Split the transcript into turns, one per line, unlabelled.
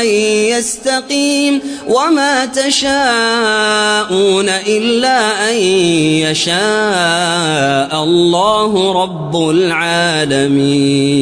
أن يستقيم وما تشاءون إلا أن يشاء الله رب العالمين